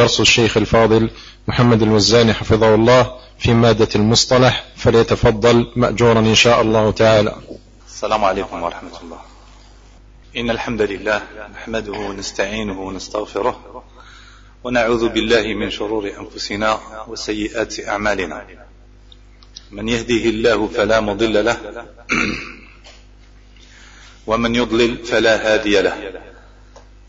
درس الشيخ الفاضل محمد الوزاني حفظه الله في مادة المصطلح فليتفضل مأجورا إن شاء الله تعالى. السلام عليكم ورحمة الله. إن الحمد لله نحمده ونستعينه ونستغفره ونعوذ بالله من شرور أنفسنا وسيئات أعمالنا. من يهده الله فلا مضل له ومن يضلل فلا هادي له.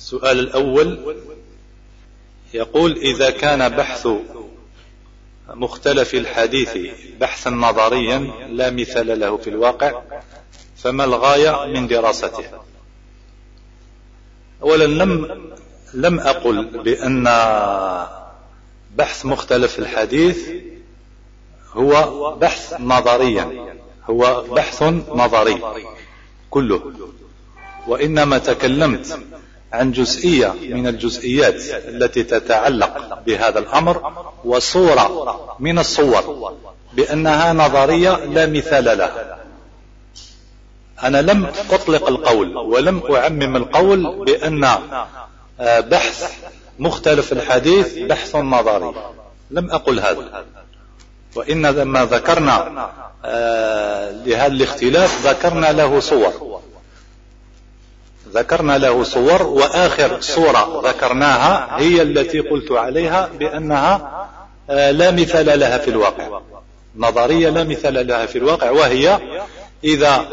السؤال الأول يقول إذا كان بحث مختلف الحديث بحثا نظريا لا مثال له في الواقع فما الغاية من دراسته؟ أولا لم لم أقل بأن بحث مختلف الحديث هو بحث نظريا هو بحث نظري كله وإنما تكلمت عن جزئية من الجزئيات التي تتعلق بهذا الأمر وصورة من الصور بأنها نظرية لا مثال لها. أنا لم أطلق القول ولم أعمم القول بأن آه، بحث مختلف الحديث بحث نظري. لم أقل هذا. وإن ما ذكرنا آه، لهذا الاختلاف ذكرنا له صور. ذكرنا له صور وآخر صورة ذكرناها هي التي قلت عليها بأنها آه، لا مثال لها في الواقع. نظرية لا مثال لها في الواقع وهي إذا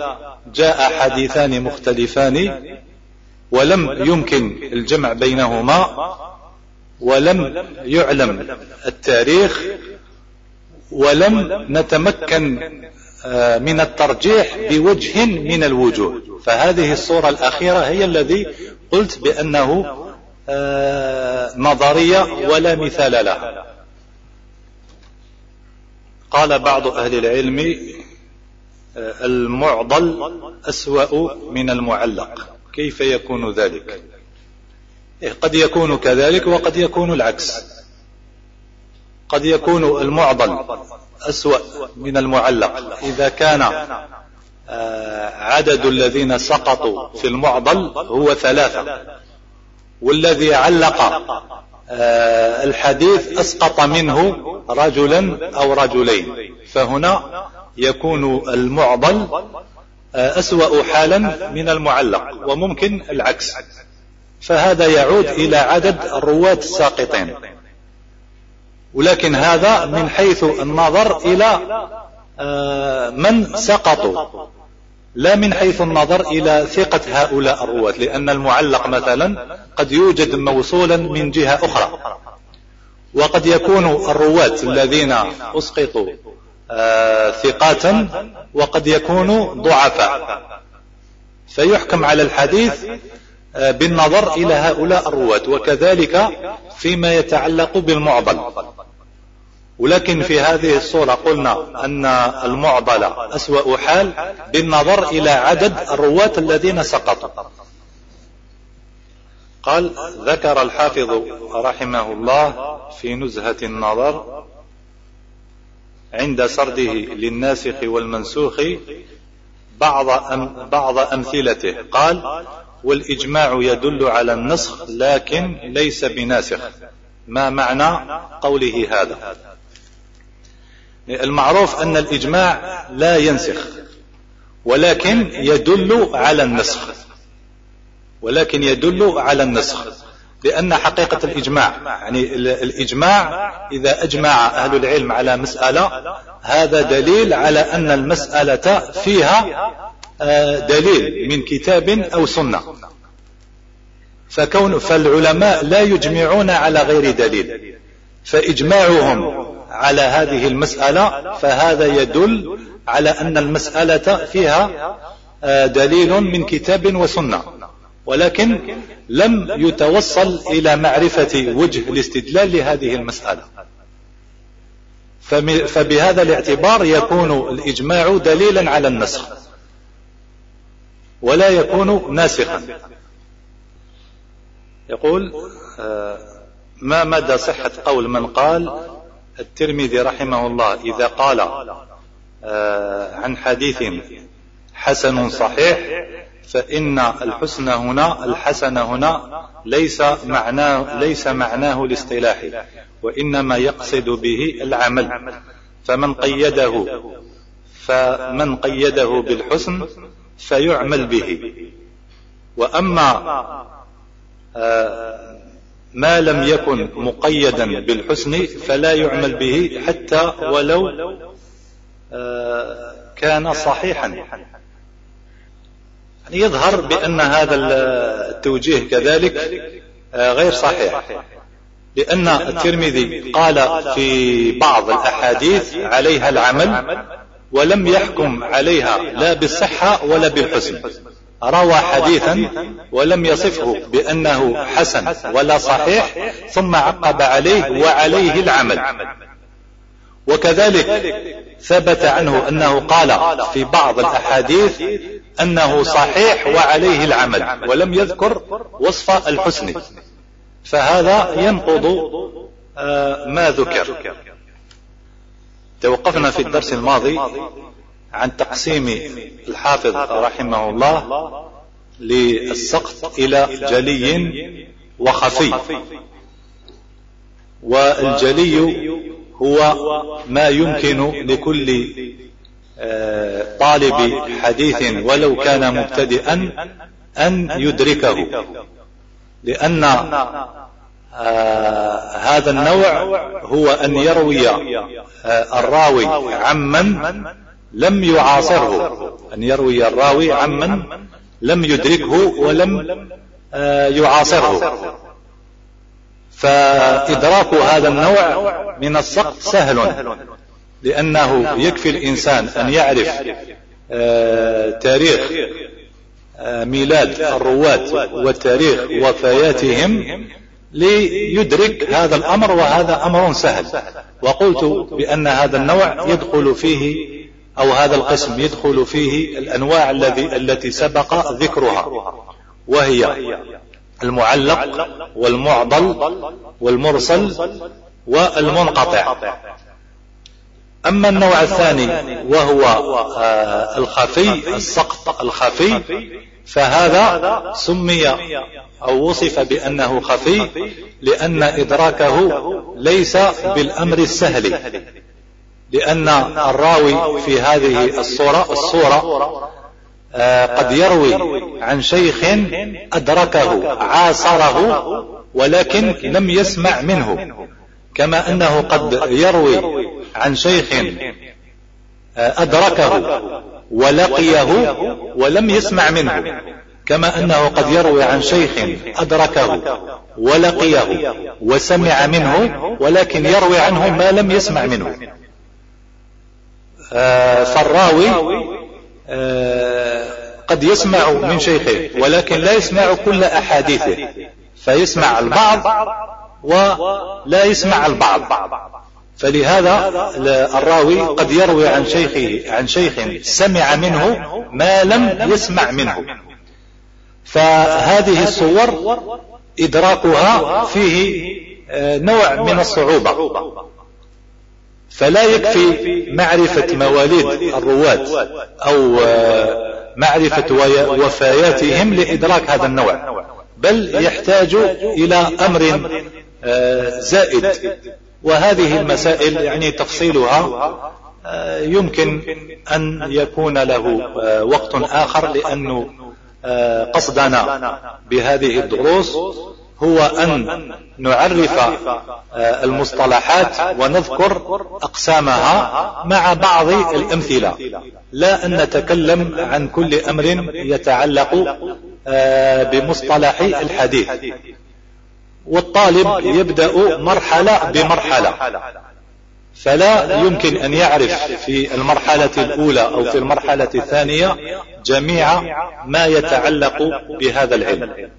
جاء حديثان مختلفان ولم يمكن الجمع بينهما ولم يعلم التاريخ ولم نتمكن آه، من الترجيح بوجه من الوجوه فهذه الصورة الأخيرة هي الذي قلت بأنه آه، نظرية ولا مثال لها. قال بعض أهل العلم آه، المعضل أسوأ من المعلق. كيف يكون ذلك؟ إيه، قد يكون كذلك وقد يكون العكس. قد يكون المعضل أسوأ من المعلق. إذا كان عدد الذين سقطوا في المعضل هو ثلاثة. والذي علق آه، الحديث أسقط منه رجلا أو رجلين. فهنا يكون المعضل آه، أسوأ حالا من المعلق وممكن العكس. فهذا يعود إلى عدد الرواة الساقطين. ولكن هذا من حيث النظر إلى من سقطوا. لا من حيث النظر إلى ثقة هؤلاء الرواة لأن المعلق مثلا قد يوجد موصولا من جهة أخرى. وقد يكون الرواة الذين أسقطوا آه ثقاتا وقد يكونوا ضعفاء فيحكم على الحديث آه بالنظر إلى هؤلاء الرواة وكذلك فيما يتعلق بالمعضل. ولكن في هذه الصورة قلنا أن المعضلة أسوأ حال بالنظر إلى عدد الرواة الذين سقطوا. قال ذكر الحافظ رحمه الله في نزهة النظر عند سرده للناسخ والمنسوخ بعض أم بعض أمثلته. قال والإجماع يدل على النسخ لكن ليس بناسخ. ما معنى قوله هذا؟ المعروف أن الإجماع لا ينسخ ولكن يدل على النسخ ولكن يدل على النسخ لأن حقيقة الإجماع يعني الإجماع إذا أجمع أهل العلم على مسألة هذا دليل على أن المسألة فيها آه، دليل من كتاب أو سنة. فكون فالعلماء لا يجمعون على غير دليل فإجماعهم على هذه المسألة فهذا يدل على أن المسألة فيها آه، دليل من كتاب وسنة. ولكن لم يتوصل إلى معرفة وجه الاستدلال لهذه المسألة. فبهذا الاعتبار يكون الإجماع دليلا على النسخ. ولا يكون ناسخا. يقول آه، ما مدى صحة قول من قال الترمذي رحمه الله إذا قال آه، عن حديث حسن صحيح فإن الحسن هنا الحسن هنا ليس معناه ليس معناه الاصطلاحي وإنما يقصد به العمل. فمن قيده فمن قيده بالحسن فيعمل به. وأما آه، ما لم يكن مقيدا بالحسن فلا يعمل به حتى ولو آه، كان صحيحا. يعني يظهر بأن هذا التوجيه كذلك آه، غير صحيح. لأن الترمذي قال في بعض الأحاديث عليها العمل ولم يحكم عليها لا بالصحة ولا بالحسن. روى حديثا ولم يصفه بأنه حسن ولا صحيح ثم عقب عليه وعليه العمل. وكذلك ثبت عنه أنه قال في بعض الأحاديث أنه صحيح وعليه العمل ولم يذكر وصف الحسن. فهذا ينقض آه، ما ذكر. توقفنا في الدرس الماضي عن تقسيم الحافظ رحمه الله للسقط إلى جلي وخفي. والجلي هو ما يمكن لكل آه، طالب حديث ولو كان مبتدئا أن يدركه. لأن آه هذا النوع هو أن يروي آه الراوي عمن لم يعاصره أن يروي الراوي عمن لم يدركه ولم آه يعاصره. فإدراك هذا النوع من السقط سهل لأنه يكفي الإنسان أن يعرف آه تاريخ آه ميلاد الرواة وتاريخ وفياتهم ليدرك هذا الأمر وهذا أمر سهل. وقلت بأن هذا النوع يدخل فيه أو هذا القسم يدخل فيه الأنواع الذي التي سبق ذكرها وهي المعلق والمعضل والمرسل والمنقطع. أما النوع الثاني وهو آه، الخفي السقط الخفي فهذا سمي أو وصف بأنه خفي لأن إدراكه ليس بالأمر السهل. لأن الراوي في هذه الصورة الصورة آه، قد يروي عن شيخ أدركه عاصره ولكن لم يسمع منه. كما أنه قد يروي عن شيخ آه، أدركه ولقيه ولم يسمع منه. كما أنه قد يروي عن شيخ أدركه ولقيه وسمع منه ولكن يروي عنه ما لم يسمع منه. فالراوي آه، قد يسمع من شيخه ولكن لا يسمع كل أحاديثه فيسمع البعض ولا يسمع البعض. فلهذا الراوي قد يروي عن شيخه عن شيخ سمع منه ما لم يسمع منه. فهذه الصور إدراكها فيه آه، نوع من الصعوبة. فلا يكفي معرفة مواليد الرواة أو آه، معرفة وفاياتهم لإدراك هذا النوع بل يحتاج إلى أمر آه، زائد وهذه المسائل يعني تفصيلها آه، يمكن أن يكون له وقت آخر لأنه قصدنا بهذه الدروس هو أن نعرف آه، المصطلحات ونذكر أقسامها مع بعض الأمثلة. لا أن نتكلم عن كل أمر يتعلق آه، بمصطلح الحديث. والطالب يبدأ مرحلة بمرحلة. فلا يمكن أن يعرف في المرحلة الأولى أو في المرحلة الثانية جميع ما يتعلق بهذا العلم.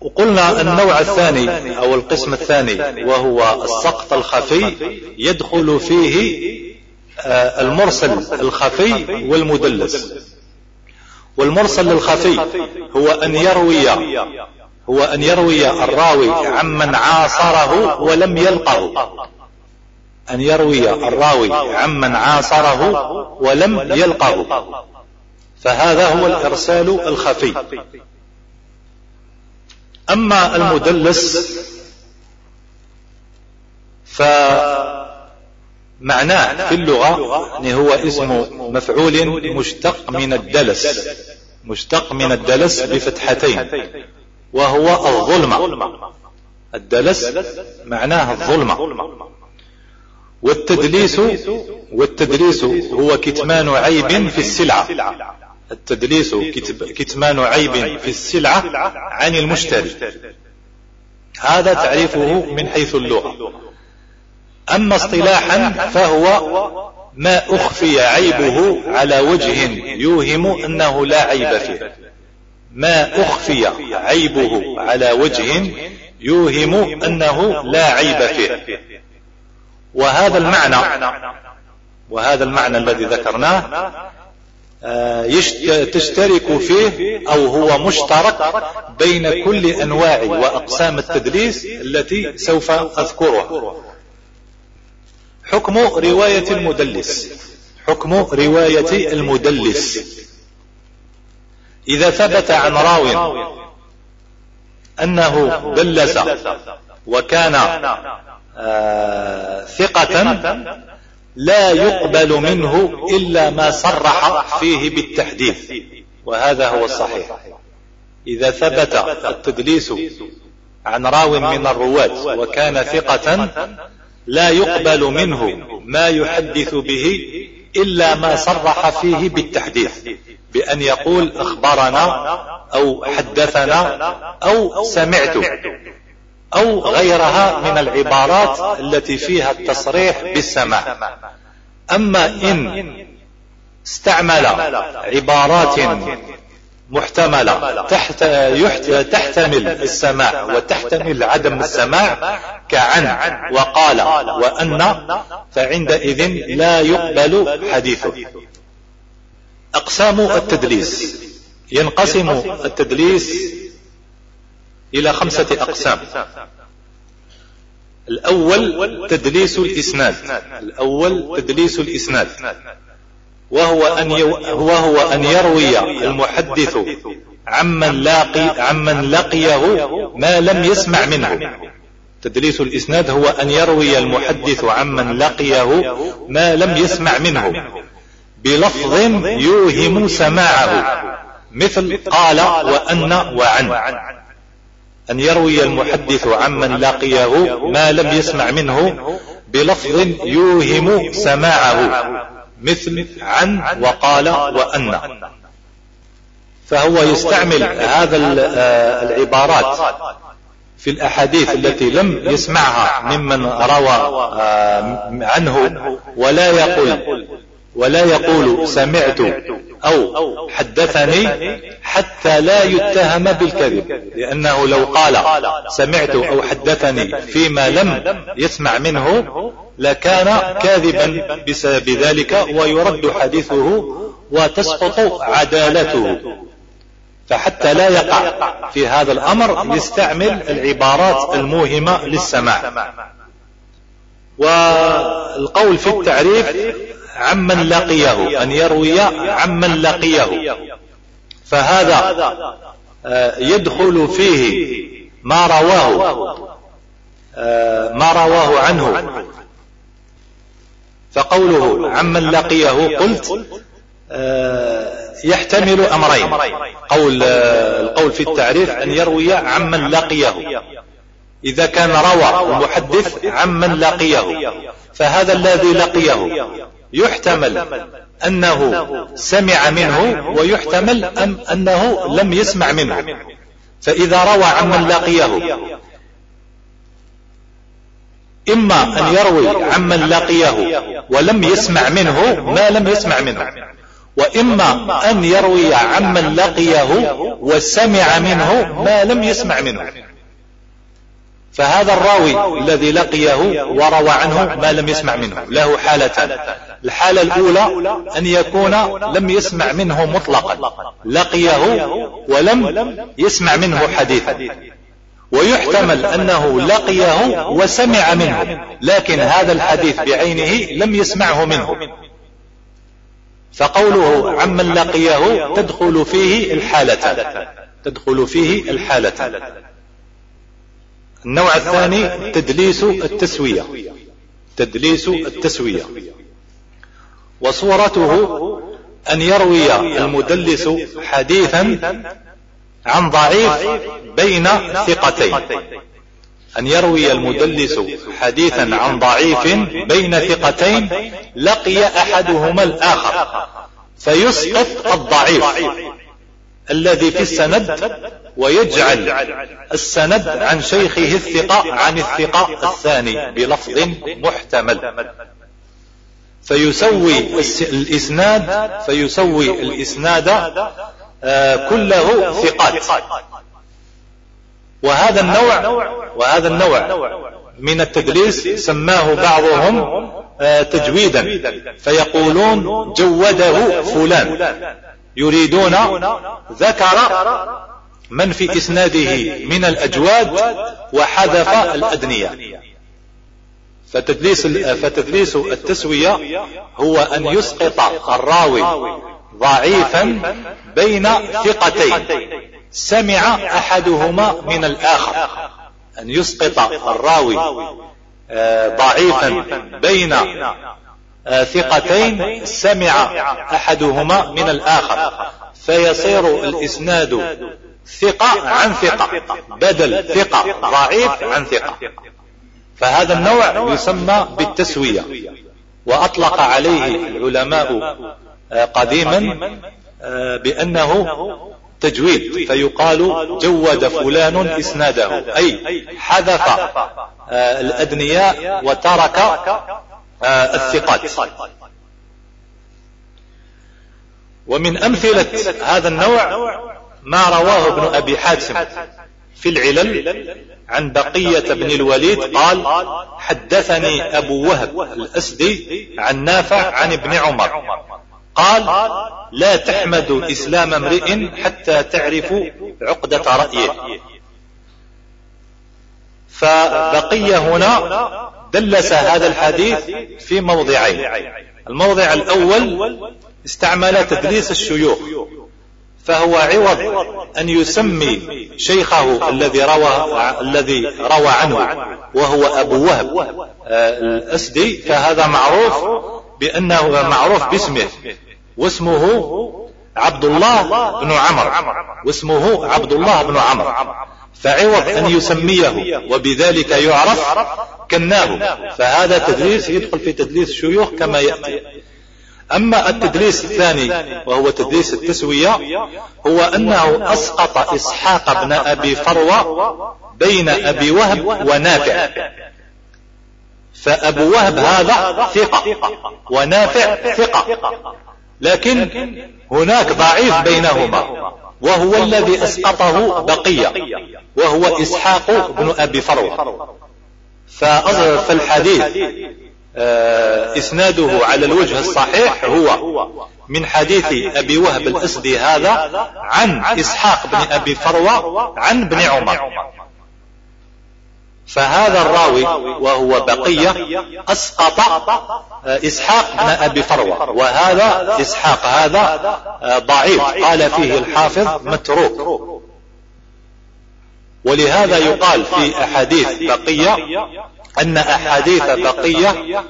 وقلنا النوع الثاني أو القسم الثاني. وهو السقط الخفي. يدخل فيه آه، المرسل الخفي والمدلس. والمرسل الخفي هو أن يروي هو أن يروي الراوي عمن عاصره ولم يلقه. أن يروي الراوي عمن عاصره ولم يلقه. فهذا هو الإرسال الخفي. أما المدلس فمعناه في اللغة يعني هو اسم مفعول مشتق من الدلس مشتق من الدلس بفتحتين وهو الظلمة. الدلس معناه الظلمة. والتدليس والتدليس هو كتمان عيب في السلعة. التدليس كتمان عيب في السلعة عن المشتري. هذا تعريفه من حيث اللغة. أما اصطلاحا فهو ما أخفي عيبه على وجه يوهم أنه لا عيب فيه. ما أخفي عيبه على وجه يوهم أنه لا عيب فيه. وهذا المعنى وهذا المعنى الذي ذكرناه تشترك فيه أو هو مشترك بين كل أنواع وأقسام التدليس التي سوف أذكرها. حكم رواية المدلس. حكم رواية المدلس. إذا ثبت عن راو أنه دلس وكان آه ثقة لا يقبل منه إلا ما صرح فيه بالتحديث. وهذا هو الصحيح إذا ثبت التدليس عن راو من الرواة وكان ثقة لا يقبل منه ما يحدث به إلا ما صرح فيه بالتحديث بأن يقول أخبرنا أو حدثنا أو سمعت أو غيرها من العبارات التي فيها التصريح بالسماع. أما إن استعمل عبارات محتملة تحت تحتمل السماع وتحتمل عدم السماع كعن وقال وأن فعندئذ لا يقبل حديثه. أقسام التدليس. ينقسم التدليس إلى خمسة أقسام. الأول تدليس الإسناد. الأول تدليس الإسناد. وهو أن وهو أن يروي المحدث عمن لاقي عمن لقيه ما لم يسمع منه. تدليس الإسناد هو أن يروي المحدث عمن لقيه ما لم يسمع منه. بلفظ يوهم سماعه. مثل قال وأن وعن. أن يروي المحدث عمن لقيه ما لم يسمع منه بلفظ يوهم سماعه. مثل عن وقال وأن. فهو يستعمل هذا العبارات في الأحاديث التي لم يسمعها ممن روى آه، عنه ولا يقول. ولا يقول سمعت. أو حدثني حتى لا يتهم بالكذب. لأنه لو قال سمعت أو حدثني فيما لم يسمع منه لكان كاذبا بسبب ذلك ويرد حديثه وتسقط عدالته. فحتى لا يقع في هذا الأمر يستعمل العبارات الموهمة للسماع. والقول في التعريف عمن لقيه أن يروي عمن لقيه. فهذا آه، يدخل فيه ما رواه آه، ما رواه عنه. فقوله عمن لقيه قلت آه، يحتمل أمرين. قول القول في التعريف أن يروي عمن لقيه. إذا كان روى المحدث عمن لقيه فهذا الذي لقيه. يحتمل أنه سمع منه ويحتمل أم أنه لم يسمع منه. فإذا روى عمن لقيه إما أن يروي عمن لقيه ولم يسمع منه ما لم يسمع منه وإما أن يروي عمن لقيه وسمع منه ما لم يسمع منه. فهذا الراوي الذي لقيه وروى عنه ما لم يسمع منه له حالتان. الحالة الأولى أن يكون لم يسمع منه مطلقا. لقيه ولم يسمع منه حديثا. ويحتمل أنه لقيه وسمع منه لكن هذا الحديث بعينه لم يسمعه منه. فقوله عمن لقيه تدخل فيه الحالتان. تدخل فيه الحالتان. النوع الثاني تدليس التسوية. تدليس التسوية. وصورته أن يروي المدلس حديثا عن ضعيف بين ثقتين. أن يروي المدلس حديثا عن ضعيف بين ثقتين لقي أحدهما الآخر فيسقط الضعيف الذي في السند ويجعل السند عن شيخه الثقة عن الثقة الثاني بلفظ محتمل. فيسوي الإسناد فيسوي الإسناد آه، كله ثقات. وهذا النوع وهذا النوع. من التدليس سماه بعضهم آه، تجويدا. فيقولون جوده فلان. يريدون ذكر من في إسناده من الأجواد وحذف الأدنية. فتدليس, فتدليس التسوية هو أن يسقط الراوي ضعيفا بين ثقتين. سمع أحدهما من الآخر. أن يسقط الراوي آه، ضعيفا بين آه، ثقتين. سمع أحدهما من الآخر. فيصير الإسناد ثقة عن ثقة. بدل ثقة ضعيف عن ثقة. فهذا النوع يسمى بالتسوية. وأطلق عليه العلماء آه، قديما آه، بأنه تجويد. فيقال جود فلان إسناده. أي حذف الأدنياء وترك الثقات. ومن أمثلة هذا النوع ما رواه ابن أبي حاتم في العلل. عن بقية بن الوليد قال حدثني أبو وهب الأسدي عن نافع عن ابن عمر. قال لا تحمد إسلام امرئ حتى تعرفوا عقدة رأيه. فبقي هنا دلس هذا الحديث في موضعين. الموضع الأول استعمل تدليس الشيوخ. فهو عوض أن يسمي شيخه الذي روى الذي روى عنه وهو أبو وهب. آه، الأسدي فهذا معروف بأنه معروف باسمه واسمه عبد الله بن عمر واسمه عبد الله بن عمر. فعوض أن يسميه وبذلك يعرف كناه. فهذا تدليس يدخل في تدليس الشيوخ كما يأتي. أما التدليس الثاني وهو تدليس التسوية هو أنه أسقط إسحاق بن أبي فروة بين أبي وهب ونافع. فأبو وهب هذا ثقة ونافع ثقة. لكن هناك ضعيف بينهما وهو الذي أسقطه بقية وهو إسحاق بن أبي فروة. فالحديث آه، إسناده على الوجه الصحيح هو من حديث أبي وهب الأسدي هذا عن إسحاق بن أبي فروة عن ابن عمر. فهذا الراوي وهو بقية أسقط آه، إسحاق بن أبي فروة. وهذا إسحاق هذا آه، ضعيف. قال فيه الحافظ متروك. ولهذا يقال في أحاديث بقية أن أحاديث بقية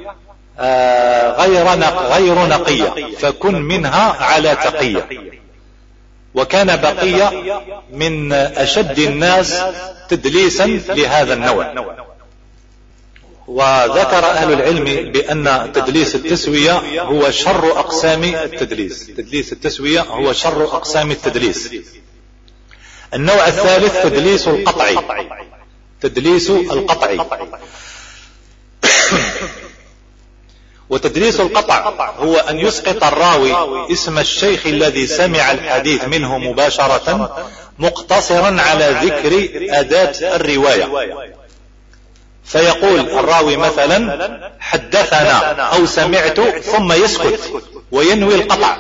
آه، غير غير نقية فكن منها على تقية. وكان بقية من أشد الناس تدليسا لهذا النوع. وذكر أهل العلم بأن تدليس التسوية هو شر أقسام التدليس. تدليس التسوية هو شر أقسام التدليس. النوع الثالث تدليس القطع. تدليس القطع. وتدليس القطع هو أن يسقط الراوي اسم الشيخ الذي سمع الحديث منه مباشرة مقتصرا على ذكر أداة الرواية. فيقول الراوي مثلا حدثنا أو سمعت ثم يسكت وينوي القطع.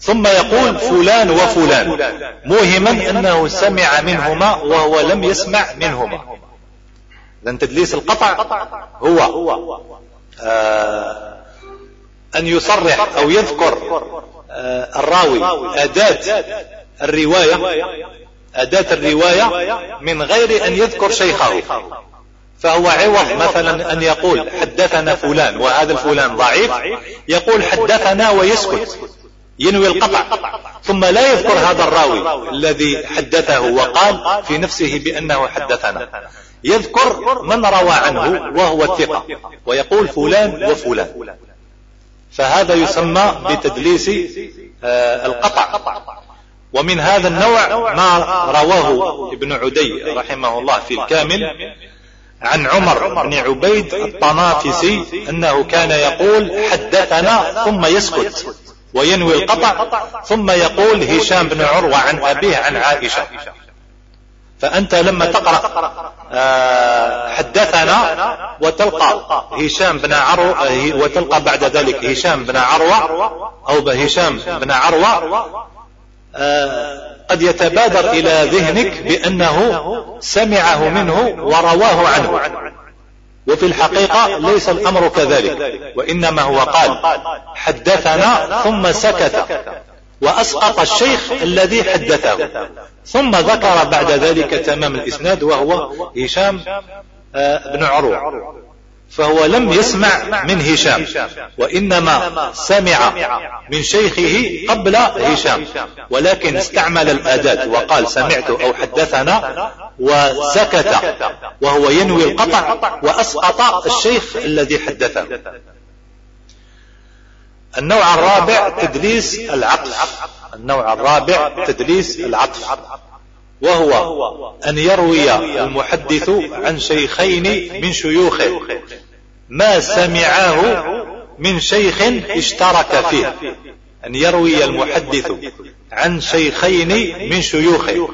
ثم يقول فلان وفلان موهما أنه سمع منهما وهو لم يسمع منهما. لأن تدليس القطع هو آه أن يصرح أو يذكر آه الراوي أداة الرواية أداة الرواية من غير أن يذكر شيخه. فهو عوض مثلا أن يقول حدثنا فلان وهذا الفلان ضعيف يقول حدثنا ويسكت ينوي القطع ثم لا يذكر هذا الراوي الذي حدثه وقال في نفسه بأنه حدثنا. يذكر من روى عنه وهو الثقة ويقول فلان وفلان. فهذا يسمى بتدليس آه، القطع. ومن هذا النوع ما رواه ابن عدي رحمه الله في الكامل عن عمر بن عبيد الطنافسي أنه كان يقول حدثنا ثم يسكت وينوي القطع ثم يقول هشام بن عروة عن أبيه عن عائشة. فأنت لما تقرأ آه، حدثنا وتلقى. هشام بن عروة وتلقى بعد ذلك هشام بن عروة أو هشام بن عروة. آه، قد يتبادر إلى ذهنك بأنه سمعه منه ورواه عنه. وفي الحقيقة ليس الأمر كذلك وإنما هو قال حدثنا ثم سكت. وأسقط الشيخ الذي حدثه. ثم ذكر بعد ذلك تمام الإسناد وهو هشام آه، بن عروة. فهو لم يسمع من هشام. وإنما سمع من شيخه قبل هشام. ولكن استعمل الأداة وقال سمعت أو حدثنا وسكت. وهو ينوي القطع وأسقط الشيخ الذي حدثه. النوع الرابع تدليس العطف. النوع الرابع تدليس العطف. وهو أن يروي المحدث عن شيخين من شيوخه. ما سمعاه من شيخ اشترك فيه. أن يروي المحدث عن شيخين من شيوخه.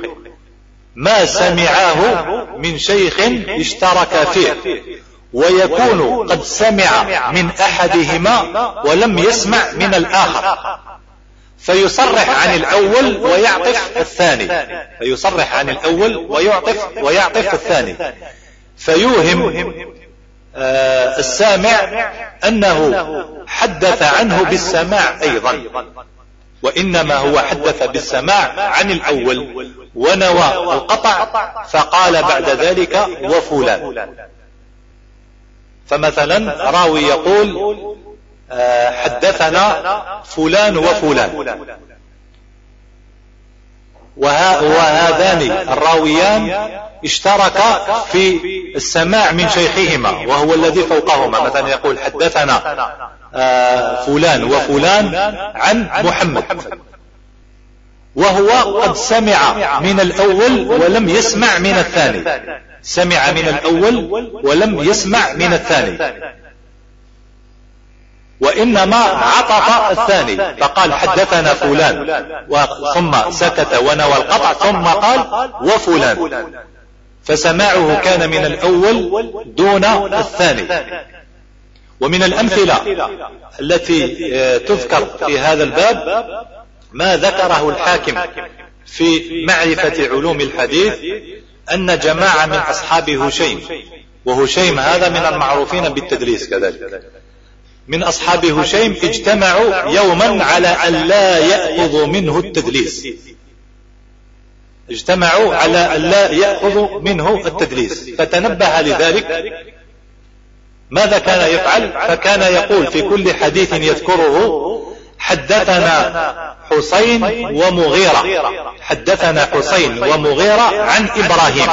ما سمعاه من شيخ اشترك فيه. ويكون قد سمع من أحدهما ولم يسمع من الآخر. فيصرح عن الأول ويعطف الثاني. فيصرح عن الأول ويعطف ويعطف الثاني. فيوهم آه، السامع أنه حدث عنه بالسماع أيضا. وإنما هو حدث بالسماع عن الأول ونوى القطع فقال بعد ذلك وفلان. فمثلا راوي يقول آه، حدثنا فلان وفلان. وهذان الراويان اشتركا في السماع من شيخهما وهو الذي فوقهما. مثلا يقول حدثنا آه، فلان وفلان عن محمد. وهو قد سمع من الأول ولم يسمع من الثاني. سمع من الأول ولم يسمع من الثاني. وإنما عطف الثاني. فقال حدثنا فلان. ثم سكت ونوى القطع. ثم قال وفلان. فسماعه كان من الأول دون الثاني. ومن الأمثلة التي آه، تذكر في هذا الباب ما ذكره الحاكم في معرفة علوم الحديث. أن جماعة من أصحاب هشيم وهشيم هذا من المعروفين بالتدريس كذلك. من أصحاب هشيم اجتمعوا يوما على أن لا يأخذوا منه التدليس. اجتمعوا على أن لا يأخذوا منه التدليس. فتنبه لذلك. ماذا كان يفعل؟ فكان يقول في كل حديث يذكره حدثنا حسين ومغيرة. حدثنا حسين ومغيرة عن إبراهيم.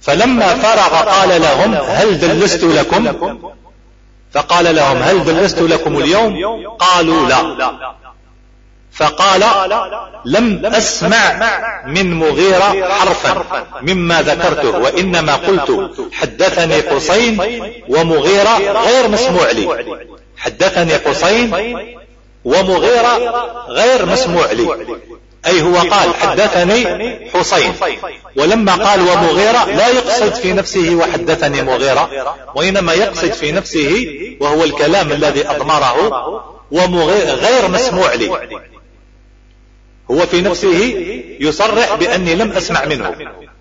فلما فرغ قال لهم هل دلست لكم? فقال لهم هل دلست لكم اليوم? قالوا لا. فقال لم أسمع من مغيرة حرفا مما ذكرته وإنما قلت حدثني حسين ومغيرة غير مسموع لي. حدثني حسين ومغيرة غير مسموع لي. أي هو قال حدثني حسين ولما قال ومغيرة لا يقصد في نفسه وحدثني مغيرة وإنما يقصد في نفسه وهو الكلام الذي أضمره وغير مسموع لي. هو في نفسه يصرح بأني لم أسمع منه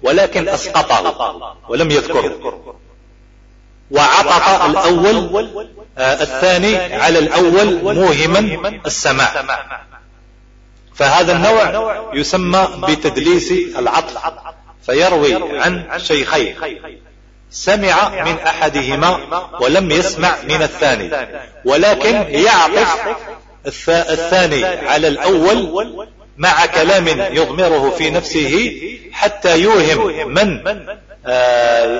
ولكن أسقطه ولم يذكره. وعطف الأول الثاني على الأول موهما السماع فهذا النوع يسمى بتدليس العطف فيروي عن شيخين. سمع من أحدهما ولم يسمع من الثاني ولكن يعطف الثاني على الأول مع كلام يضمره في نفسه حتى يوهم من آه،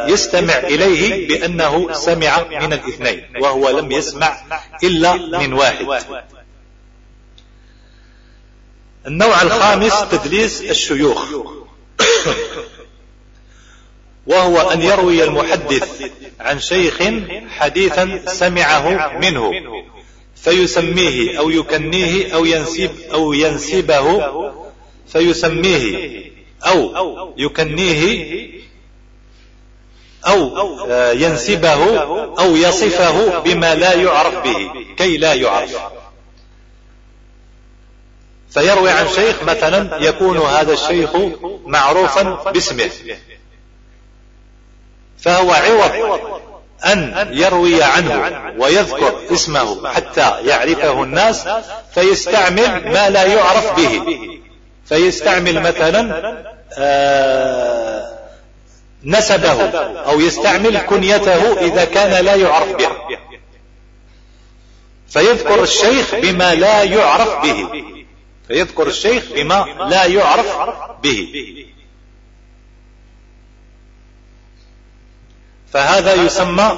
يستمع إليه بأنه سمع من الاثنين وهو لم يسمع إلا من واحد. النوع الخامس تدليس الشيوخ. وهو أن يروي المحدث عن شيخ حديثا سمعه منه فيسميه أو يكنيه أو ينسب أو ينسبه فيسميه أو يكنيه أو ينسبه أو يصفه بما لا يعرف به كي لا يعرف. فيروي عن شيخ مثلا يكون هذا الشيخ معروفا باسمه. فهو عوض أن يروي عنه ويذكر اسمه حتى يعرفه الناس فيستعمل ما لا يعرف به. فيستعمل مثلا آه نسبه أو يستعمل كنيته إذا كان لا يعرف به فيذكر الشيخ بما لا يعرف به. فيذكر الشيخ بما لا يعرف به. فهذا يسمى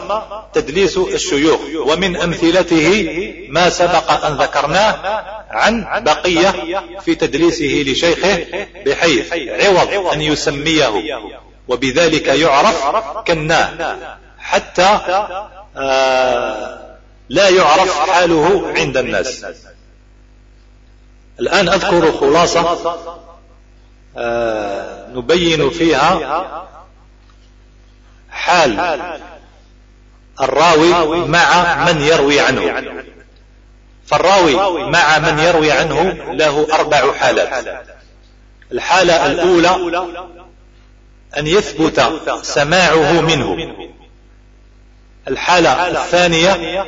تدليس الشيوخ ومن أمثلته ما سبق أن ذكرناه عن بقية في تدليسه لشيخه بحيث عوض أن يسميه. وبذلك يعرف كناه حتى آه لا يعرف حاله عند الناس. الآن أذكر خلاصة آه نبين فيها حال الراوي مع من يروي عنه. فالراوي مع من يروي عنه له أربع حالات. الحالة الأولى أن يثبت سماعه منه. الحالة الثانية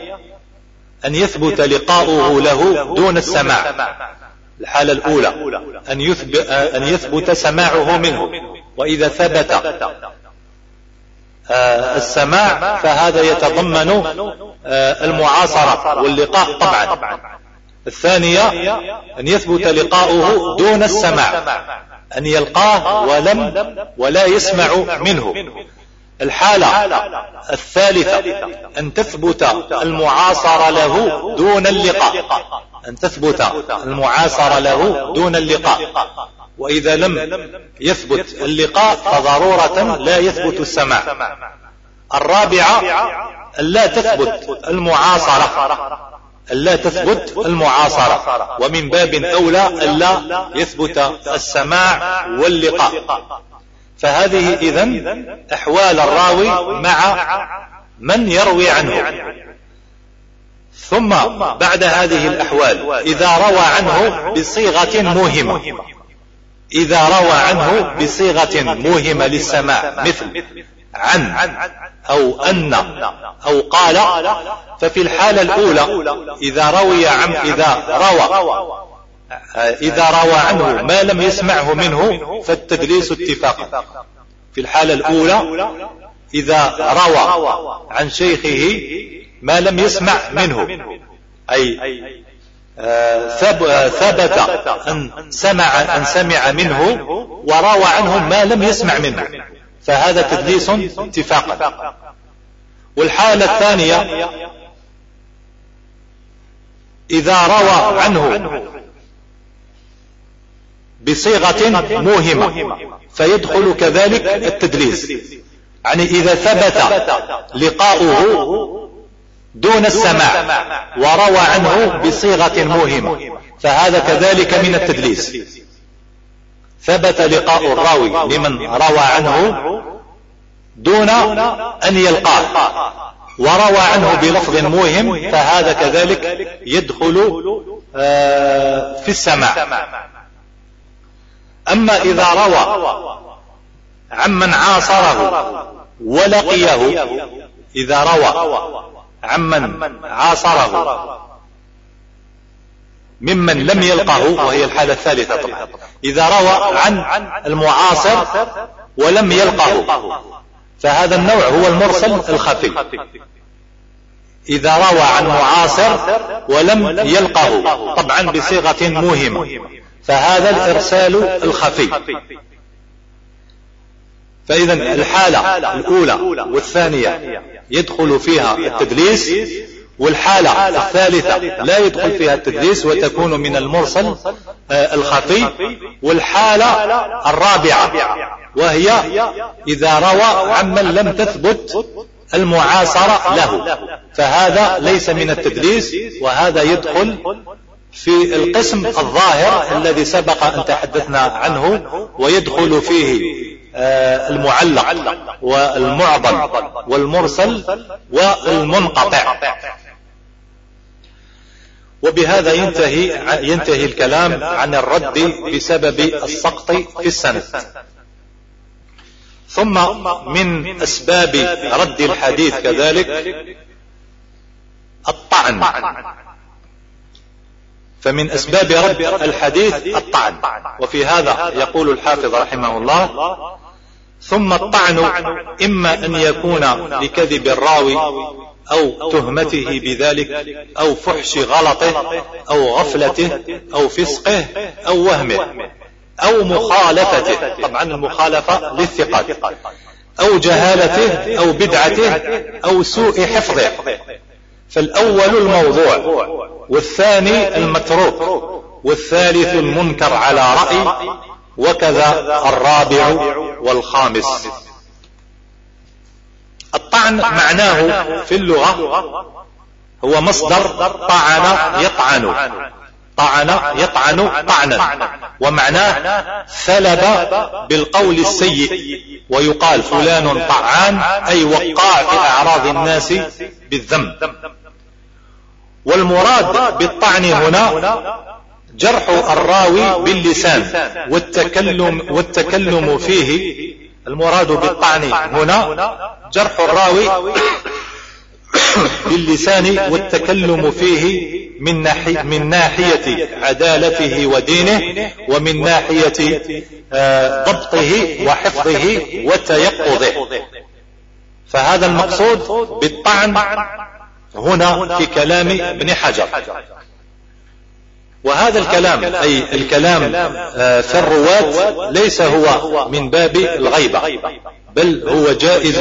أن يثبت لقاؤه له دون السماع. الحالة الأولى أن يثبت, أن يثبت سماعه منه. وإذا ثبت آه، السماع فهذا يتضمن آه، المعاصرة واللقاء طبعا. الثانية أن يثبت لقاؤه دون السماع. أن يلقاه ولم ولا يسمع منه. الحالة الثالثة أن تثبت المعاصرة له دون اللقاء. أن تثبت المعاصرة له دون اللقاء. وإذا لم يثبت اللقاء فضرورة لا يثبت السماع. الرابعة أن لا تثبت المعاصرة. ألا تثبت المعاصرة. ومن باب أولى ألا يثبت السماع واللقاء. فهذه إذن أحوال الراوي مع من يروي عنه. ثم بعد هذه الأحوال إذا روى عنه بصيغة موهمة. إذا روى عنه بصيغة موهمة للسماع مثل عن أو أن أو قال ففي الحالة الأولى إذا روي عن إذا روى إذا روى عنه ما لم يسمعه منه فالتدليس اتفاقا. في الحالة الأولى إذا روى عن شيخه ما لم يسمع منه أي آه، ثبت أن سمع أن سمع منه وروى عنه ما لم يسمع منه. فهذا تدليس اتفاقا والحالة الثانية إذا روى عنه بصيغة موهمة فيدخل كذلك التدليس. يعني إذا ثبت لقاؤه دون السماع وروى عنه بصيغة موهمة. فهذا كذلك من التدليس. ثبت لقاء الراوي لمن روى عنه دون أن يلقاه. وروى عنه بلفظ موهم فهذا كذلك يدخل آه، في السماع. أما إذا روى عمن عاصره ولقيه إذا روى عمن عاصره ممن لم يلقه وهي الحالة الثالثة طبعا إذا روى عن المعاصر ولم يلقه. فهذا النوع هو المرسل الخفي. إذا روى عن معاصر ولم يلقه طبعا بصيغة موهمة. فهذا الإرسال الخفي. فإذا الحالة الأولى والثانية يدخل فيها التدليس. والحالة الثالثة لا يدخل فيها التدليس وتكون من المرسل آه، الخفي والحالة الرابعة وهي إذا روى عمن لم تثبت المعاصرة له. فهذا ليس من التدليس وهذا يدخل في القسم الظاهر الذي سبق أن تحدثنا عنه ويدخل فيه آه، المعلق والمعضل والمرسل والمنقطع. وبهذا ينتهي ينتهي الكلام عن الرد بسبب السقط في السند ثم من أسباب رد الحديث كذلك الطعن. فمن أسباب رد الحديث الطعن. وفي هذا يقول الحافظ رحمه الله ثم الطعن إما أن يكون لكذب الراوي أو تهمته بذلك أو فحش غلطه أو غفلته أو فسقه أو وهمه أو مخالفته. طبعا المخالفة للثقات أو جهالته أو بدعته أو سوء حفظه. فالأول الموضوع والثاني المتروك والثالث المنكر على رأي وكذا الرابع والخامس. الطعن معناه في اللغة هو مصدر طعن يطعن. طعن يطعن طعنا. ومعناه ثلب بالقول السيء. ويقال فلان طعان أي وقاع في أعراض الناس بالذنب والمراد بالطعن هنا جرح الراوي باللسان والتكلم والتكلم فيه المراد بالطعن هنا جرح الراوي باللسان والتكلم فيه من ناحية, من ناحية عدالته ودينه ومن ناحية آه، ضبطه وحفظه وتيقظه. فهذا المقصود بالطعن هنا في كلام ابن حجر. وهذا الكلام أي الكلام آه، في الرواة ليس هو من باب الغيبة بل هو جائز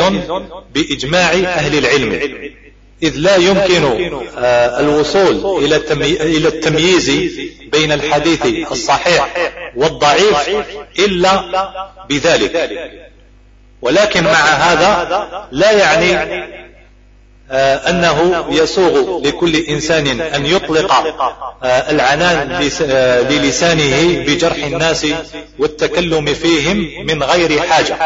بإجماع أهل العلم. إذ لا يمكن آه، الوصول إلى التمييز بين الحديث الصحيح والضعيف إلا بذلك. ولكن مع هذا لا يعني آه، أنه يسوغ لكل إنسان أن يطلق آه، العنان للسانه بجرح الناس والتكلم فيهم من غير حاجة.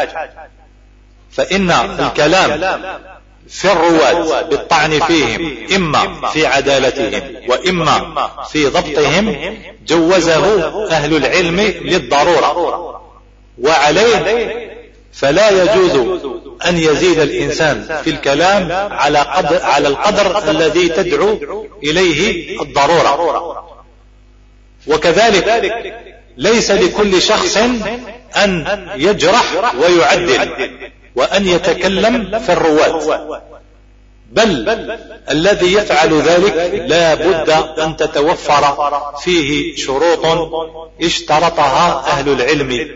فإن الكلام في الرواة بالطعن فيهم إما في عدالتهم وإما في ضبطهم جوزه أهل العلم للضرورة. وعليه فلا يجوز أن يزيد الإنسان في الكلام على, قدر على القدر الذي تدعو إليه الضرورة. وكذلك ليس لكل شخص أن يجرح ويعدل وأن يتكلم في الرواة. بل الذي يفعل ذلك لا بد أن تتوفر فيه شروط اشترطها أهل العلم.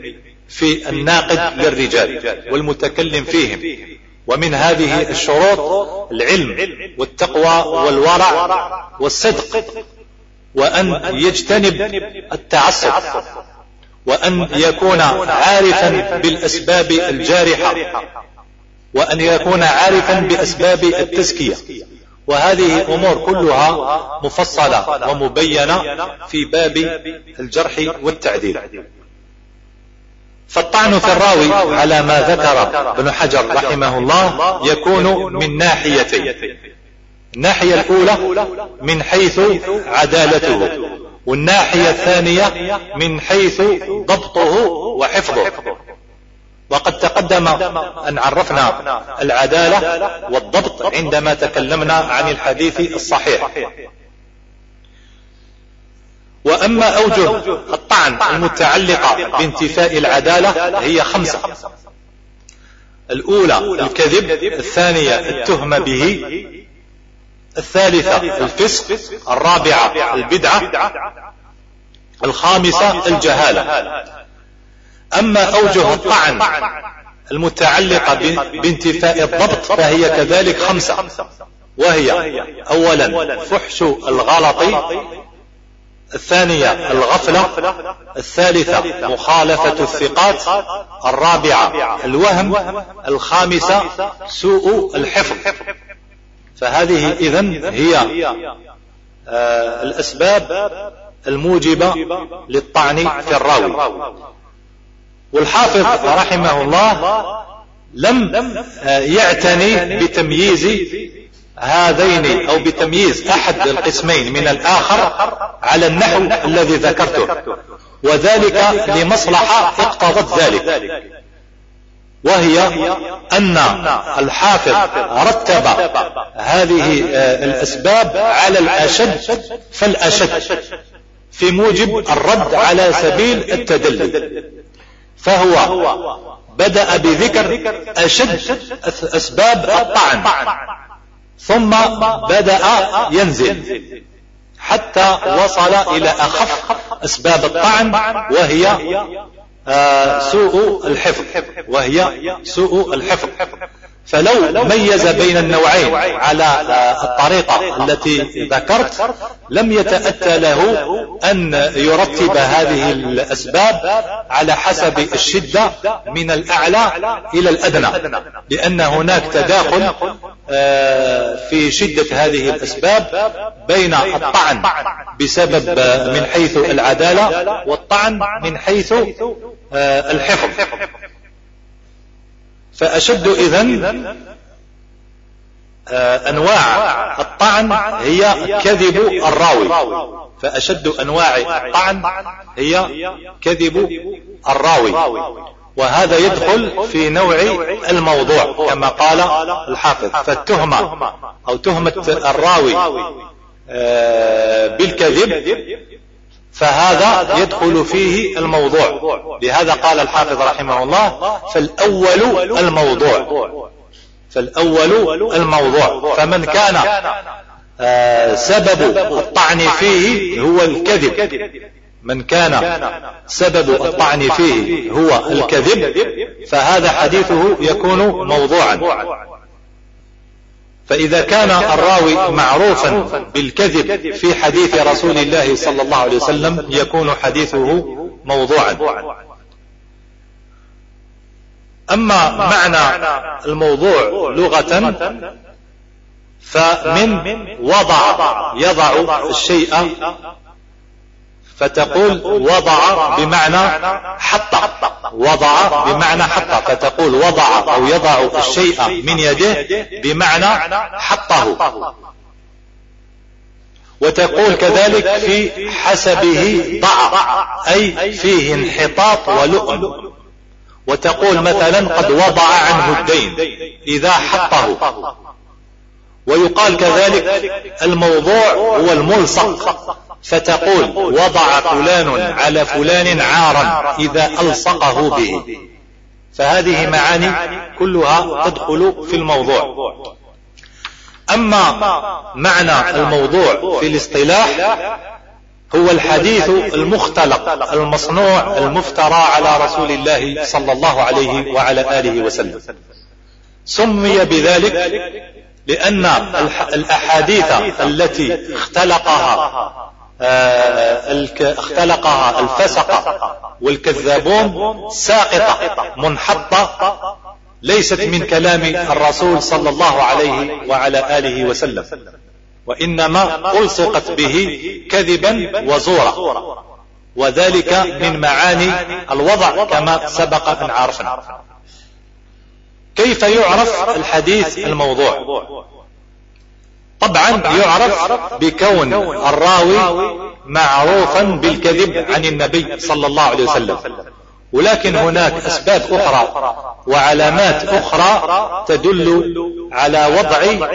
في الناقد للرجال والمتكلم فيهم. ومن هذه الشروط العلم والتقوى والورع والصدق وأن يجتنب التعصب وأن يكون عارفا بالأسباب الجارحة وأن يكون عارفا بأسباب التزكية. وهذه أمور كلها مفصلة ومبينة في باب الجرح والتعديل. فالطعن في الراوي على ما ذكر ابن حجر رحمه الله يكون من ناحيتين. الناحية الأولى من حيث عدالته. والناحية الثانية من حيث ضبطه وحفظه. وقد تقدم أن عرفنا العدالة والضبط عندما تكلمنا عن الحديث الصحيح. وأما أوجه الطعن المتعلقة بانتفاء العدالة هي خمسة. الأولى الكذب الثانية التهمة به الثالثة الفسق الرابعة البدعة الخامسة الجهالة. أما أوجه الطعن المتعلقة بانتفاء الضبط فهي كذلك خمسة. وهي أولا فحش الغلط الثانية الغفلة الثالثة مخالفة الثقات الرابعة الوهم الخامسة سوء الحفظ. فهذه إذن هي آه الأسباب الموجبة للطعن في الراوي. والحافظ رحمه الله لم يعتني بتمييز هذين أو بتمييز أحد القسمين من الآخر على النحو الذي ذكرته. وذلك لمصلحة اقتضت ذلك. وهي أن الحافظ رتب هذه الأسباب على الأشد فالأشد في موجب الرد على سبيل التدلي. فهو بدأ بذكر أشد أسباب الطعن ثم بدأ ينزل حتى وصل إلى أخف أسباب الطعن وهي آه سوء الحفظ وهي سوء الحفظ. فلو ميز بين النوعين على الطريقة التي ذكرت لم يتأتى له أن يرتب هذه الأسباب على حسب الشدة من الأعلى إلى الأدنى. لأن هناك تداخل في شدة هذه الأسباب بين الطعن بسبب من حيث العدالة والطعن من حيث الحفظ فأشد إذن آه، أنواع الطعن هي كذب الراوي. فأشد أنواع الطعن هي كذب الراوي. وهذا يدخل في نوع الموضوع كما قال الحافظ. فالتهمة أو تهمة الراوي آه، بالكذب فهذا يدخل فيه الموضوع. لهذا قال الحافظ رحمه الله فالأول الموضوع. فالأول الموضوع. فمن كان آه، سبب الطعن فيه هو الكذب. من كان سبب الطعن فيه هو الكذب فهذا حديثه يكون موضوعا. فإذا كان الراوي معروفا بالكذب في حديث رسول الله صلى الله عليه وسلم يكون حديثه موضوعا. أما معنى الموضوع لغة فمن وضع يضع الشيء فتقول وضع بمعنى حط وضع بمعنى حط فتقول وضع أو يضع الشيء من يده بمعنى حطه. وتقول كذلك في حسبه ضع أي فيه انحطاط ولؤم. وتقول مثلا قد وضع عنه الدين إذا حطه. ويقال كذلك الموضوع هو الملصق. فتقول وضع فلان على فلان عارا إذا ألصقه به. فهذه معاني كلها تدخل في الموضوع. أما معنى الموضوع في الاصطلاح هو الحديث المختلق المصنوع المفترى على رسول الله صلى الله عليه وعلى آله وسلم. سمي بذلك لأن الأحاديث التي اختلقها اختلقها الفسقة والكذابون ساقطة منحطة ليست من كلام الرسول صلى الله عليه وعلى آله وسلم وإنما ألصقت به كذبا وزورا وذلك من معاني الوضع كما سبق أن عرفنا. كيف يعرف الحديث الموضوع؟ طبعا يعرف بكون الراوي معروفا بالكذب عن النبي صلى الله عليه وسلم. ولكن هناك أسباب أخرى وعلامات أخرى تدل على وضع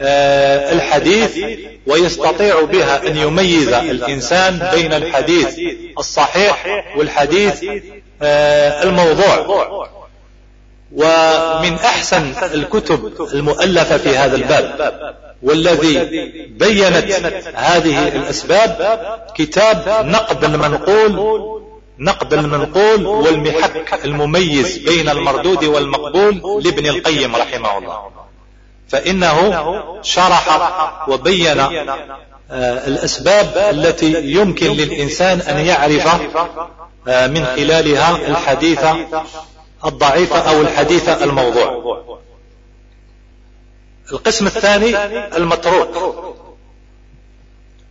آه، الحديث ويستطيع بها أن يميز الإنسان بين الحديث الصحيح والحديث آه، الموضوع. ومن أحسن الكتب المؤلفة في هذا الباب والذي بينت هذه الأسباب كتاب نقد المنقول نقد المنقول والمحك المميز بين المردود والمقبول لابن القيم رحمه الله. فإنه شرح وبين آه، الأسباب التي يمكن للإنسان أن يعرف آه، من خلالها الحديث الضعيف أو الحديث الموضوع. القسم الثاني المتروك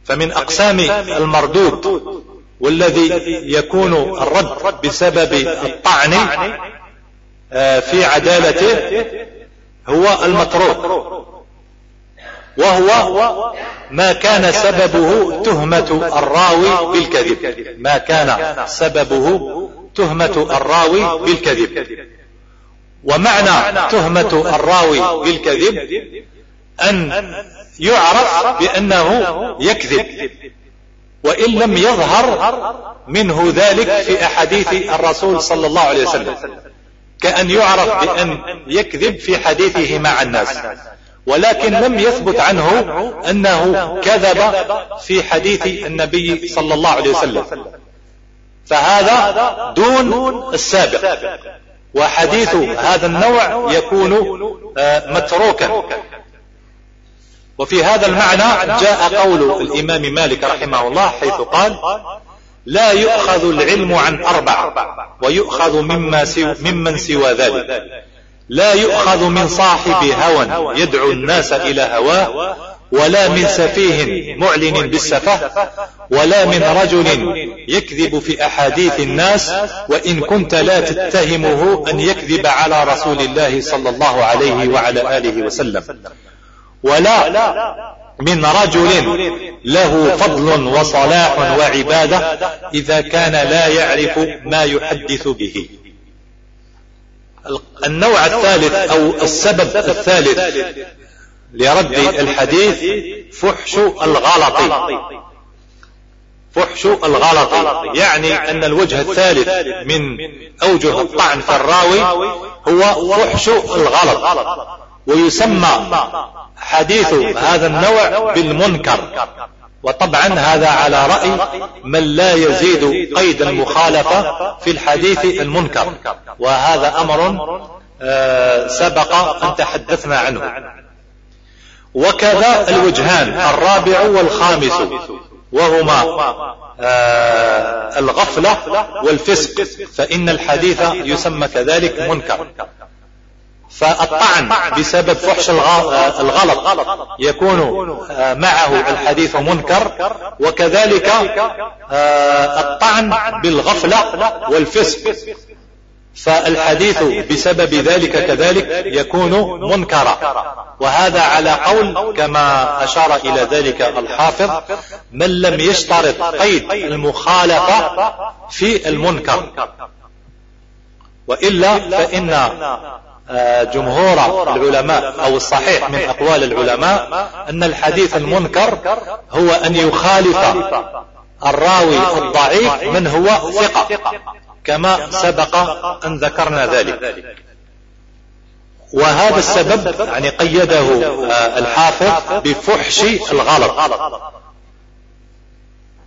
فمن أقسام المردود والذي يكون الرد بسبب الطعن آه، في عدالته هو المتروك وهو ما كان سببه تهمة الراوي بالكذب. ما كان سببه تهمة الراوي بالكذب. ومعنى تهمة الراوي بالكذب أن يعرف بأنه يكذب. وإن لم يظهر منه ذلك في أحاديث الرسول صلى الله عليه وسلم. كأن يعرف بأن يكذب في حديثه مع الناس ولكن لم يثبت عنه أنه كذب في حديث النبي صلى الله عليه وسلم. فهذا دون السابق. وحديث هذا النوع يكون آه، متروكا. وفي هذا المعنى جاء قول الإمام مالك رحمه الله حيث قال لا يؤخذ العلم عن أربع ويؤخذ مما سو ممن سوى ذلك. لا يؤخذ من صاحب هوى يدعو الناس إلى هواه ولا من سفيه معلن بالسفه ولا من رجل يكذب في أحاديث الناس وإن كنت لا تتهمه أن يكذب على رسول الله صلى الله عليه وعلى آله وسلم. ولا من رجل له فضل وصلاح وعبادة إذا كان لا يعرف ما يحدث به. النوع الثالث أو السبب الثالث لرد الحديث فحش الغلط فحش الغلط يعني أن الوجه الثالث من أوجه الطعن في الراوي هو فحش الغلط ويسمى حديث هذا النوع بالمنكر. وطبعا هذا على رأي من لا يزيد قيد المخالفة في الحديث المنكر. وهذا أمر آه، سبق أن تحدثنا عنه. وكذا الوجهان الرابع والخامس. وهما آه، الغفلة والفسق. فإن الحديث يسمى كذلك منكر. فالطعن بسبب فحش الغلط يكون آه، معه الحديث منكر. وكذلك آه، الطعن بالغفلة والفسق. فالحديث بسبب ذلك كذلك يكون منكرا. وهذا على قول كما أشار إلى ذلك الحافظ من لم يشترط قيد المخالفة في المنكر. وإلا فإن آه، جمهور العلماء أو الصحيح من أقوال العلماء أن الحديث المنكر هو أن يخالف الراوي الضعيف من هو ثقة. كما سبق أن ذكرنا ذلك. وهذا السبب يعني قيده آه، الحافظ بفحش الغلط.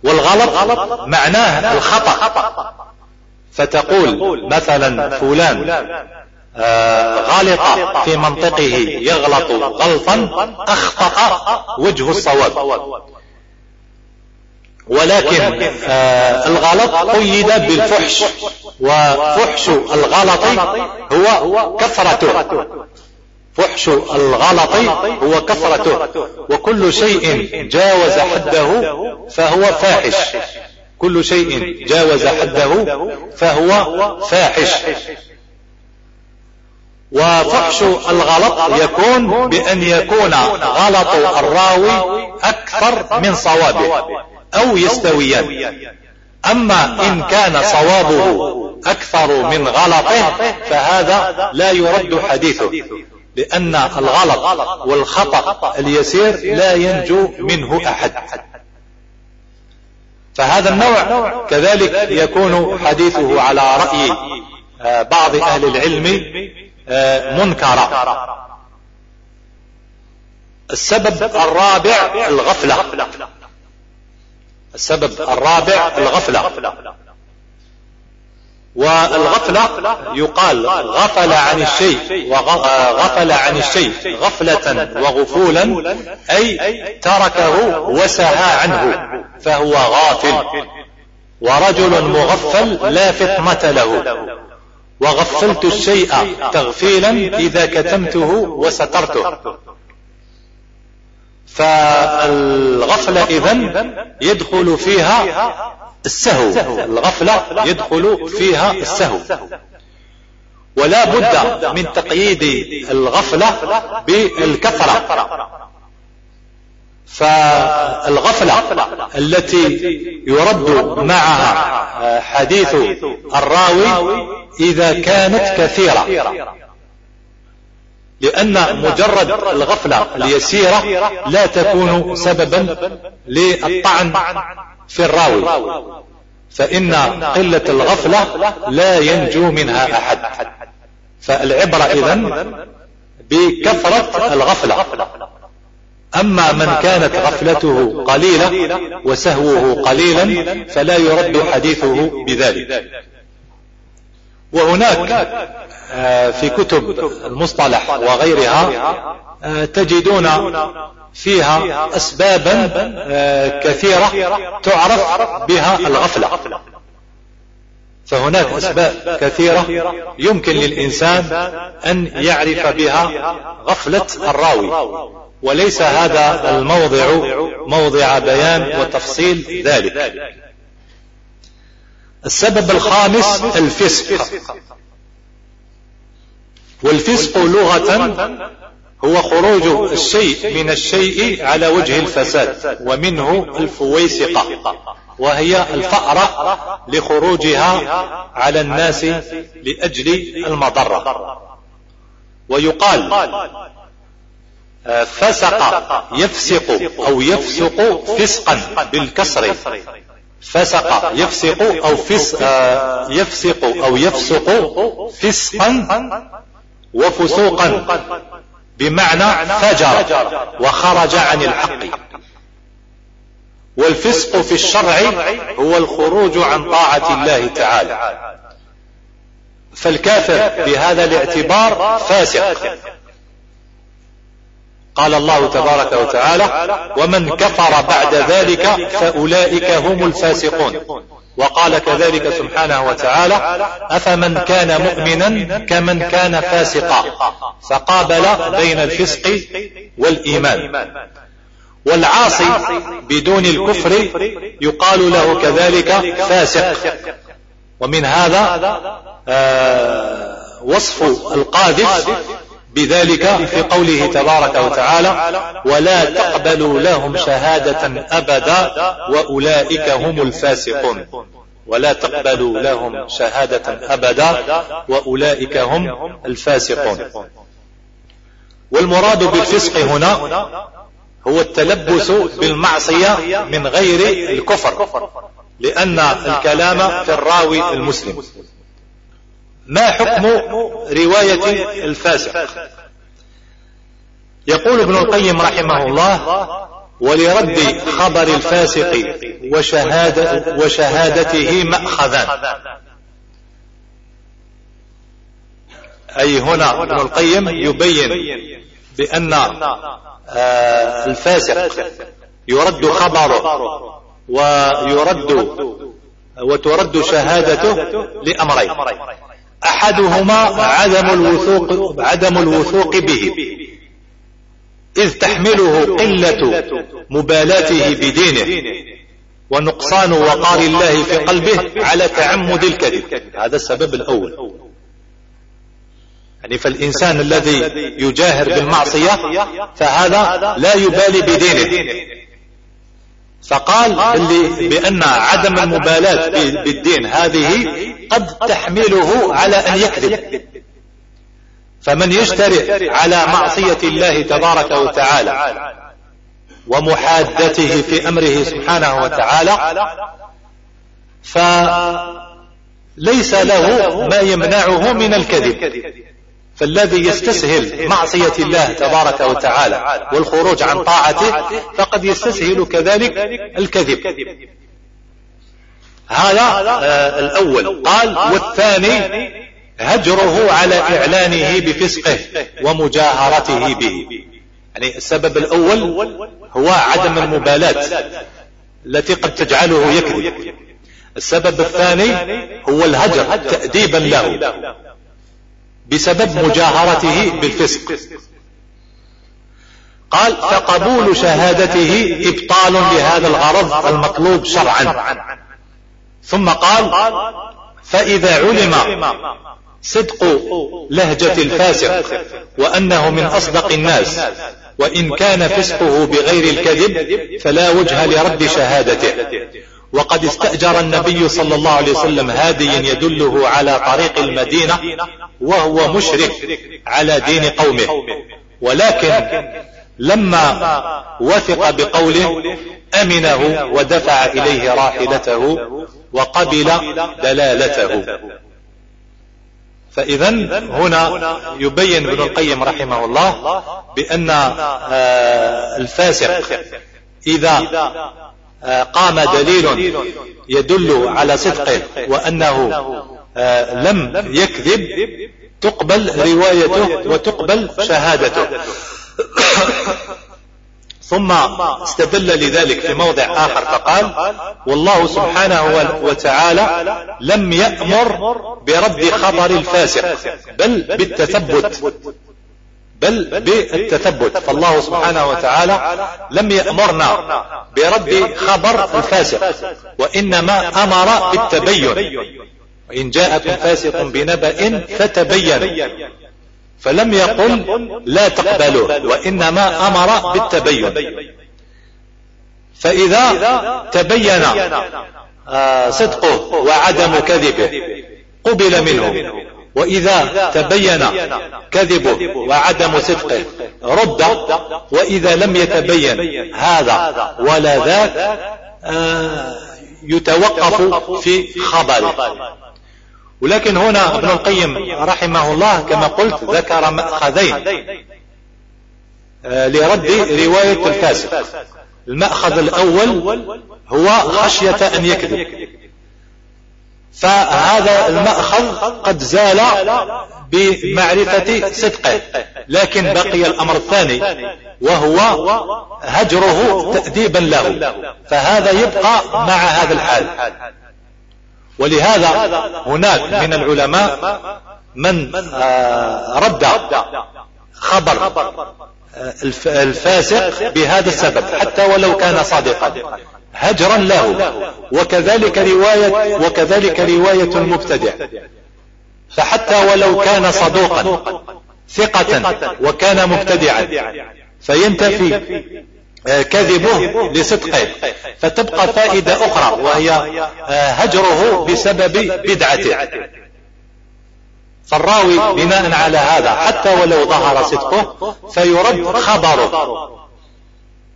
والغلط معناه الخطأ. فتقول مثلا فلان آه، غلط في منطقه يغلط غلطا أخطأ وجه الصواب. ولكن آه الغلط قيد بالفحش. وفحش الغلط هو كثرته. فحش الغلط هو كثرته. وكل شيء جاوز حده فهو فاحش. كل شيء جاوز حده فهو فاحش. وفحش الغلط يكون بأن يكون غلط الراوي أكثر من صوابه. أو يستويان. أما إن كان صوابه أكثر من غلطه فهذا لا يرد حديثه لأن الغلط والخطأ اليسير لا ينجو منه أحد. فهذا النوع كذلك يكون حديثه على رأي آه، بعض أهل العلم آه، منكرا. السبب الرابع الغفلة. السبب الرابع الغفلة. والغفلة يقال غفل عن الشيء وغفل عن الشيء غفلة وغفولا أي تركه وسهى عنه فهو غافل. ورجل مغفل لا فطنة له. وغفلت الشيء تغفيلا إذا كتمته وسترته. فالغفلة إذن يدخل فيها السهو. الغفلة يدخل فيها السهو. ولا بد من تقييد الغفلة بالكثرة فالغفلة التي يرد معها حديث الراوي إذا كانت كثيرة. لأن مجرد الغفلة اليسيرة لا تكون سببا للطعن في الراوي. فإن قلة الغفلة لا ينجو منها أحد. فالعبرة إذن بكثرة الغفلة. أما من كانت غفلته قليلة وسهوه قليلا فلا يرد حديثه بذلك. وهناك آه، في كتب المصطلح وغيرها آه، تجدون فيها أسبابا آه، كثيرة تعرف بها الغفلة. فهناك أسباب كثيرة يمكن للإنسان أن يعرف بها غفلة الراوي. وليس هذا الموضع موضع بيان وتفصيل ذلك. السبب الخامس الفسق. والفسق لغة هو خروج الشيء من الشيء على وجه الفساد ومنه الفويسقة وهي الفأرة لخروجها على الناس لأجل المضرة. ويقال آه، فسق يفسق أو يفسق فسقا بالكسر. فسق يفسق أو فس آه، يفسق أو يفسق فسقا وفسوقا بمعنى فجر وخرج عن الحق. والفسق في الشرع هو الخروج عن طاعة الله تعالى. فالكافر بهذا الاعتبار فاسق. قال الله تبارك وتعالى ومن كفر بعد ذلك فأولئك هم الفاسقون. وقال كذلك سبحانه وتعالى أفمن كان مؤمنا كمن كان فاسقا فقابل بين الفسق والإيمان. والعاصي بدون الكفر يقال له كذلك فاسق. ومن هذا آه وصف القاذف بذلك في قوله تبارك وتعالى ولا تقبلوا لهم شهادة أبدا وأولئك هم الفاسقون. ولا تقبلوا لهم شهادة أبدا وأولئك هم الفاسقون. والمراد بالفسق هنا هو التلبس بالمعصية من غير الكفر لأن الكلام في الراوي المسلم. ما حكم رواية الفاسق؟ يقول ابن القيم رحمه الله ولرد خبر الفاسق وشهادة وشهادته مأخذان. أي هنا ابن القيم يبين بأن آه، الفاسق يرد خبره ويرد وترد شهادته لأمرين. أحدهما عدم الوثوق عدم الوثوق به. إذ تحمله قلة مبالاته بدينه. ونقصان وقار الله في قلبه على تعمد الكذب. هذا السبب الأول. يعني فالإنسان الذي يجاهر بالمعصية فهذا لا يبالي بدينه. فقال بأن عدم المبالاة بالدين هذه قد تحمله على أن يكذب. فمن يشترئ على معصية الله تبارك وتعالى ومحادته في أمره سبحانه وتعالى. فليس له ما يمنعه من الكذب. فالذي يستسهل معصية الله تبارك وتعالى والخروج عن طاعته فقد يستسهل كذلك الكذب. هذا آه، الأول. قال والثاني هجره على إعلانه بفسقه ومجاهرته به. يعني السبب الأول هو عدم المبالاة التي قد تجعله يكذب. السبب الثاني هو الهجر تأديبا له. بسبب مجاهرته بالفسق. قال فقبول شهادته إبطال لهذا الغرض المطلوب شرعا. ثم قال فإذا علم صدق لهجة الفاسق وأنه من أصدق الناس وإن كان فسقه بغير الكذب فلا وجه لرد شهادته. وقد استأجر النبي صلى الله عليه وسلم هاديا يدله على طريق المدينة وهو مشرك على دين قومه. ولكن لما وثق بقوله أمنه ودفع إليه راحلته وقبل دلالته. فإذا هنا يبين ابن القيم رحمه الله بأن آه، الفاسق إذا قام دليل يدل على صدقه وأنه آه، لم يكذب تقبل روايته وتقبل شهادته. ثم استدل لذلك في موضع آخر فقال والله سبحانه وتعالى لم يأمر برد خبر الفاسق بل بالتثبت. بل بالتثبت. فالله سبحانه وتعالى لم يأمرنا برد خبر الفاسق وإنما أمر بالتبين. وإن جاءكم فاسق بنبأ فتبين. فلم يقل لا تقبلوا. وإنما أمر بالتبين. فإذا تبين آه، صدقه وعدم كذبه قبل منه. وإذا تبين كذبه وعدم صدقه رد وإذا لم يتبين هذا ولا ذاك آه، يتوقف في خبره ولكن هنا ابن القيم رحمه الله كما قلت ذكر مأخذين آه، لرد رواية الفاسق. المأخذ الأول هو خشية أن يكذب. فهذا المأخذ قد زال بمعرفة صدقه. لكن بقي الأمر الثاني وهو هجره تأديبا له. فهذا يبقى مع هذا الحال. ولهذا هناك من العلماء من آه، رد خبر آه، الفاسق بهذا السبب حتى ولو كان صادقا. هجرا له. وكذلك رواية وكذلك رواية المبتدع. فحتى ولو كان صدوقا ثقة وكان مبتدعا فينتفي آه، كذبه لصدقه. فتبقى فائدة أخرى وهي آه، هجره بسبب بدعته. فالراوي بناء على هذا حتى ولو ظهر صدقه فيرد خبره.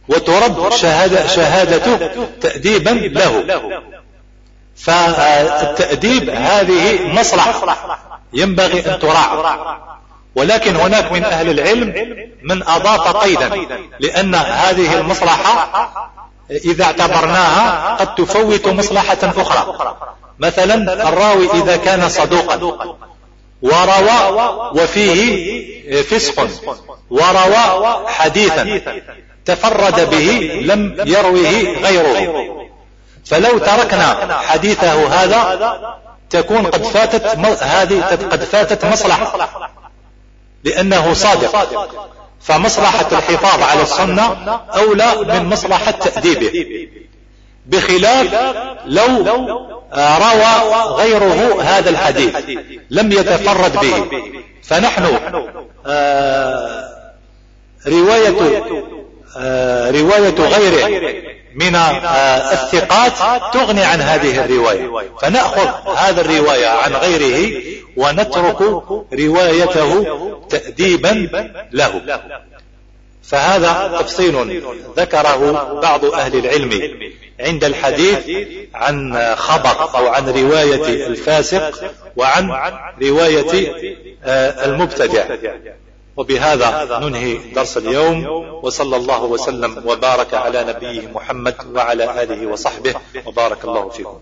وترد شهادة شهادته تأديبا له. فالتأديب هذه مصلحة. ينبغي أن تراعى. ولكن هناك من أهل العلم من أضاف قيدا لأن هذه المصلحة إذا اعتبرناها قد تفوت مصلحة أخرى. مثلا الراوي إذا كان صدوقا وروى وفيه فسق وروى حديثا. تفرد به لم يروه غيره. فلو تركنا حديثه هذا تكون قد فاتت هذه قد فاتت مصلحة. لأنه صادق. فمصلحة الحفاظ على السنة أولى من مصلحة تأديبه. بخلاف لو روى غيره هذا الحديث. لم يتفرد به. فنحن آه، رواية آه، رواية غيره من آه، الثقات تغني عن هذه الرواية. فنأخذ هذا الرواية عن غيره ونترك روايته تأديبا له. فهذا تفصيل ذكره بعض أهل العلم عند الحديث عن خبر أو عن رواية الفاسق وعن رواية آه، المبتدع. وبهذا ننهي درس اليوم وصلى الله وسلم وبارك على نبيه محمد وعلى آله وصحبه. وبارك الله فيكم.